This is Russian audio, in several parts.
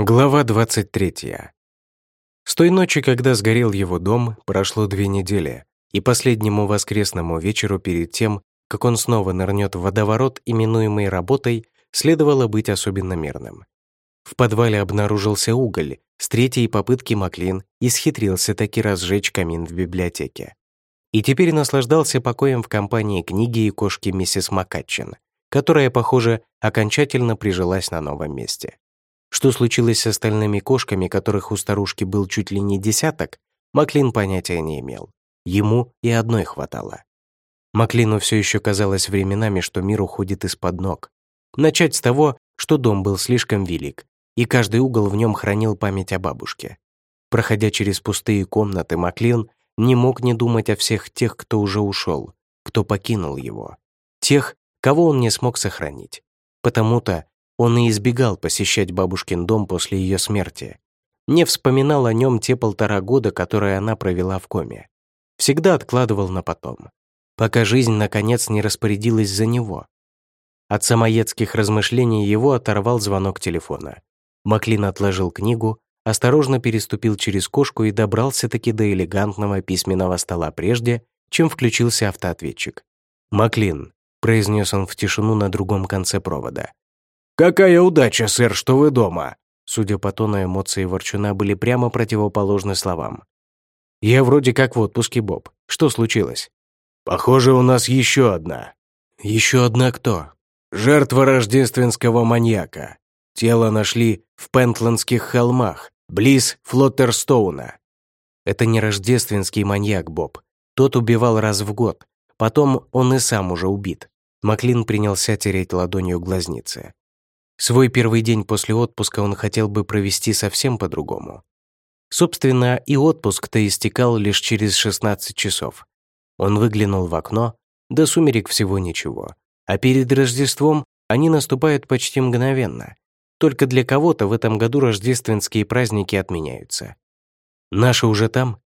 Глава 23. С той ночи, когда сгорел его дом, прошло две недели, и последнему воскресному вечеру перед тем, как он снова нырнет в водоворот, именуемый работой, следовало быть особенно мирным. В подвале обнаружился уголь, с третьей попытки Маклин исхитрился таки разжечь камин в библиотеке. И теперь наслаждался покоем в компании книги и кошки миссис Макатчин, которая, похоже, окончательно прижилась на новом месте. Что случилось с остальными кошками, которых у старушки был чуть ли не десяток, Маклин понятия не имел. Ему и одной хватало. Маклину все еще казалось временами, что мир уходит из-под ног. Начать с того, что дом был слишком велик, и каждый угол в нем хранил память о бабушке. Проходя через пустые комнаты, Маклин не мог не думать о всех тех, кто уже ушел, кто покинул его. Тех, кого он не смог сохранить. Потому-то он и избегал посещать бабушкин дом после ее смерти. Не вспоминал о нем те полтора года, которые она провела в коме. Всегда откладывал на потом, пока жизнь, наконец, не распорядилась за него. От самоедских размышлений его оторвал звонок телефона. Маклин отложил книгу, осторожно переступил через кошку и добрался-таки до элегантного письменного стола прежде, чем включился автоответчик. «Маклин», — произнес он в тишину на другом конце провода. «Какая удача, сэр, что вы дома!» Судя по тону, эмоции Ворчуна были прямо противоположны словам. «Я вроде как в отпуске, Боб. Что случилось?» «Похоже, у нас еще одна». «Еще одна кто?» «Жертва рождественского маньяка. Тело нашли в Пентландских холмах, близ Флоттерстоуна». «Это не рождественский маньяк, Боб. Тот убивал раз в год. Потом он и сам уже убит». Маклин принялся тереть ладонью глазницы. Свой первый день после отпуска он хотел бы провести совсем по-другому. Собственно, и отпуск-то истекал лишь через 16 часов. Он выглянул в окно, до сумерек всего ничего. А перед Рождеством они наступают почти мгновенно. Только для кого-то в этом году рождественские праздники отменяются. Наши уже там?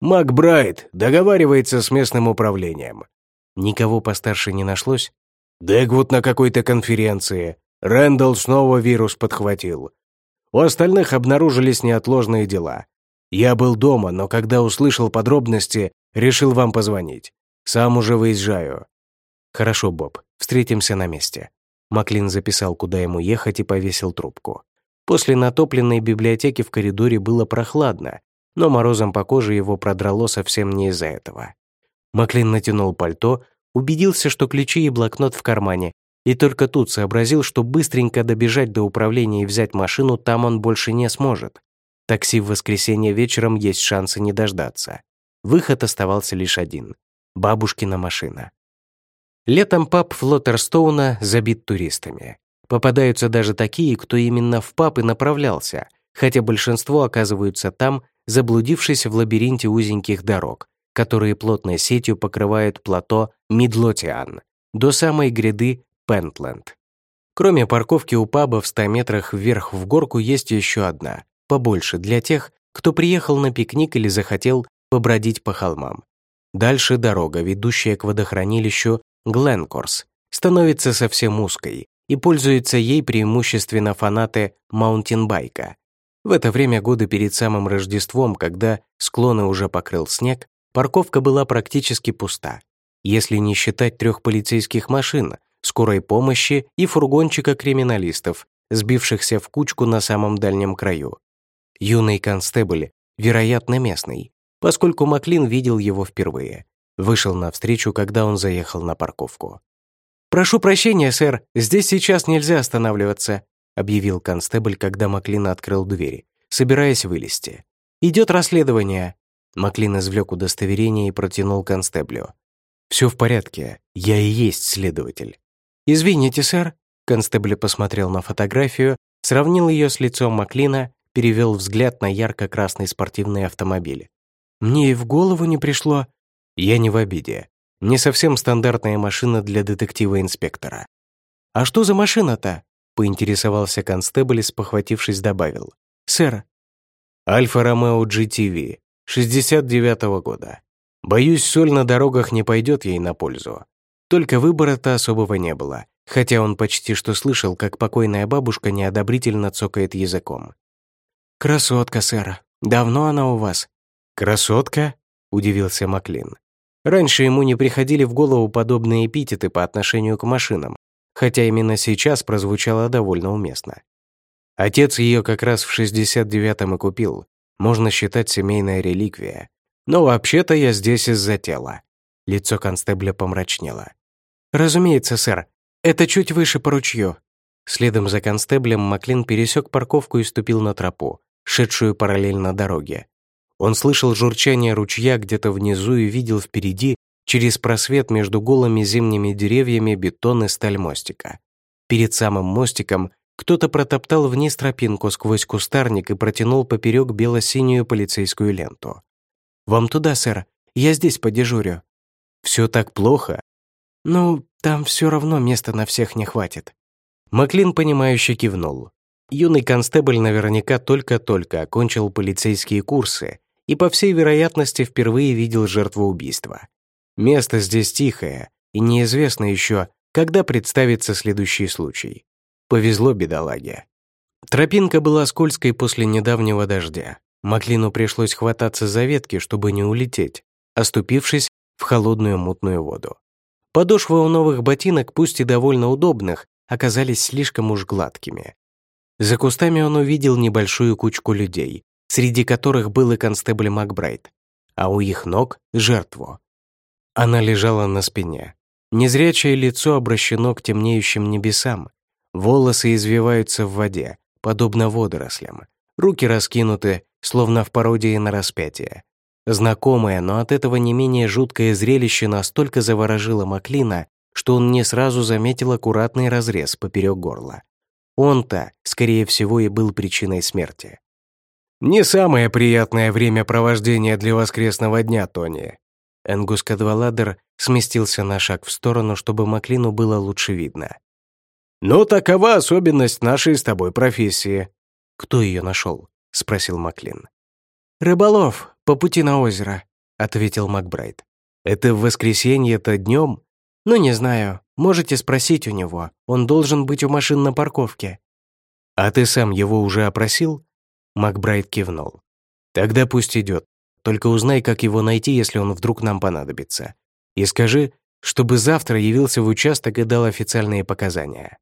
Макбрайт договаривается с местным управлением. Никого постарше не нашлось? Дэгвуд на какой-то конференции. Рэндалл снова вирус подхватил. У остальных обнаружились неотложные дела. Я был дома, но когда услышал подробности, решил вам позвонить. Сам уже выезжаю. Хорошо, Боб, встретимся на месте. Маклин записал, куда ему ехать и повесил трубку. После натопленной библиотеки в коридоре было прохладно, но морозом по коже его продрало совсем не из-за этого. Маклин натянул пальто, убедился, что ключи и блокнот в кармане, и только тут сообразил, что быстренько добежать до управления и взять машину там он больше не сможет. Такси в воскресенье вечером есть шансы не дождаться. Выход оставался лишь один — бабушкина машина. Летом паб Флоттерстоуна забит туристами. Попадаются даже такие, кто именно в паб и направлялся, хотя большинство оказываются там, заблудившись в лабиринте узеньких дорог, которые плотной сетью покрывают плато Мидлотиан до самой гряды Пентленд. Кроме парковки у паба в 100 метрах вверх в горку есть еще одна, побольше для тех, кто приехал на пикник или захотел побродить по холмам. Дальше дорога, ведущая к водохранилищу Гленкорс, становится совсем узкой и пользуются ей преимущественно фанаты маунтинбайка. В это время года перед самым Рождеством, когда склоны уже покрыл снег, парковка была практически пуста, если не считать трех полицейских машин, скорой помощи и фургончика криминалистов, сбившихся в кучку на самом дальнем краю. Юный констебль, вероятно, местный, поскольку Маклин видел его впервые. Вышел навстречу, когда он заехал на парковку. «Прошу прощения, сэр, здесь сейчас нельзя останавливаться», объявил констебль, когда Маклин открыл двери, собираясь вылезти. «Идет расследование». Маклин извлек удостоверение и протянул констеблю. «Все в порядке, я и есть следователь». «Извините, сэр». Констебль посмотрел на фотографию, сравнил ее с лицом Маклина, перевел взгляд на ярко-красный спортивный автомобиль. «Мне и в голову не пришло...» «Я не в обиде. Не совсем стандартная машина для детектива-инспектора». «А что за машина-то?» — поинтересовался констебль спохватившись, добавил. «Сэр». «Альфа-Ромео GTV, 69-го года. Боюсь, соль на дорогах не пойдет ей на пользу. Только выбора-то особого не было. хотя он почти что слышал, как покойная бабушка неодобрительно цокает языком. «Красотка, сэр. Давно она у вас?» «Красотка?» — удивился Маклин. Раньше ему не приходили в голову подобные эпитеты по отношению к машинам, хотя именно сейчас прозвучало довольно уместно. Отец ее как раз в 69-м и купил. Можно считать семейная реликвия. Но вообще-то я здесь из-за тела. Лицо констебля помрачнело. «Разумеется, сэр. Это чуть выше по ручью». Следом за констеблем Маклин пересек парковку и ступил на тропу, шедшую параллельно дороге. Он слышал журчание ручья где-то внизу и видел впереди, через просвет между голыми зимними деревьями, бетон и сталь мостика. Перед самым мостиком кто-то протоптал вниз тропинку сквозь кустарник и протянул поперек бело-синюю полицейскую ленту. «Вам туда, сэр. Я здесь подежурю». «Все так плохо?» «Ну, там все равно места на всех не хватит». Маклин, понимающе кивнул. Юный констебль наверняка только-только окончил полицейские курсы и, по всей вероятности, впервые видел жертву убийства. Место здесь тихое, и неизвестно еще, когда представится следующий случай. Повезло бедолаге. Тропинка была скользкой после недавнего дождя. Маклину пришлось хвататься за ветки, чтобы не улететь, оступившись холодную мутную воду. Подошвы у новых ботинок, пусть и довольно удобных, оказались слишком уж гладкими. За кустами он увидел небольшую кучку людей, среди которых был и констебль Макбрайт, а у их ног — жертву. Она лежала на спине. Незрячее лицо обращено к темнеющим небесам. Волосы извиваются в воде, подобно водорослям. Руки раскинуты, словно в пародии на распятие. Знакомое, но от этого не менее жуткое зрелище настолько заворожило Маклина, что он не сразу заметил аккуратный разрез поперек горла. Он-то, скорее всего, и был причиной смерти. «Не самое приятное времяпровождение для воскресного дня, Тони». Энгус Кадваладер сместился на шаг в сторону, чтобы Маклину было лучше видно. «Но такова особенность нашей с тобой профессии». «Кто ее нашел?» — спросил Маклин. «Рыболов, по пути на озеро», — ответил Макбрайт. «Это в воскресенье-то днем?» «Ну, не знаю. Можете спросить у него. Он должен быть у машин на парковке». «А ты сам его уже опросил?» Макбрайт кивнул. «Тогда пусть идет. Только узнай, как его найти, если он вдруг нам понадобится. И скажи, чтобы завтра явился в участок и дал официальные показания».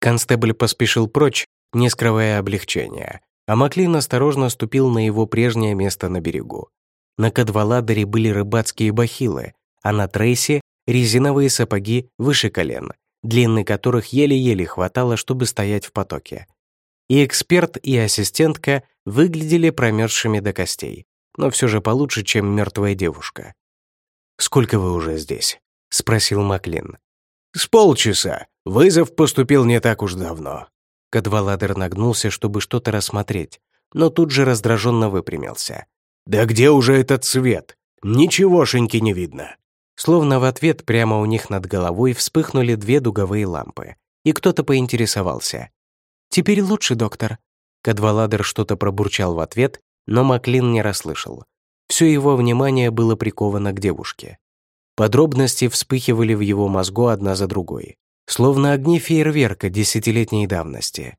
Констебль поспешил прочь, не скрывая облегчения, а Маклин осторожно ступил на его прежнее место на берегу. На Кадваладере были рыбацкие бахилы, а на Трейсе — резиновые сапоги выше колен, длины которых еле-еле хватало, чтобы стоять в потоке. И эксперт, и ассистентка выглядели промерзшими до костей, но все же получше, чем мертвая девушка. «Сколько вы уже здесь?» — спросил Маклин. «С полчаса. Вызов поступил не так уж давно». Кадваладер нагнулся, чтобы что-то рассмотреть, но тут же раздраженно выпрямился. «Да где уже этот цвет? Ничегошеньки не видно!» Словно в ответ прямо у них над головой вспыхнули две дуговые лампы, и кто-то поинтересовался. «Теперь лучше, доктор». Кадваладер что-то пробурчал в ответ, но Маклин не расслышал. Все его внимание было приковано к девушке. Подробности вспыхивали в его мозгу одна за другой, словно огни фейерверка десятилетней давности.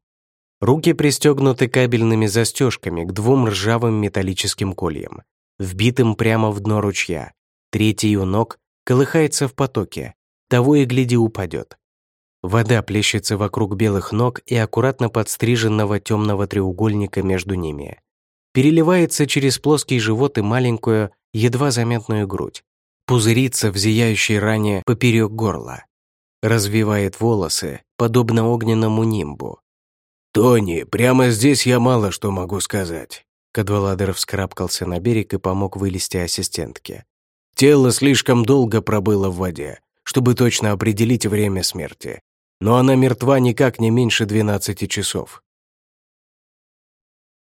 Руки пристегнуты кабельными застежками к двум ржавым металлическим кольям, вбитым прямо в дно ручья. Третий у ног колыхается в потоке, того и гляди упадет. Вода плещется вокруг белых ног и аккуратно подстриженного темного треугольника между ними. Переливается через плоский живот и маленькую, едва заметную грудь. Пузырится в зияющей ране поперек горла. Развивает волосы, подобно огненному нимбу. «Тони, прямо здесь я мало что могу сказать». Кадваладер вскарабкался на берег и помог вылезти ассистентке. Тело слишком долго пробыло в воде, чтобы точно определить время смерти но она мертва никак не меньше 12 часов.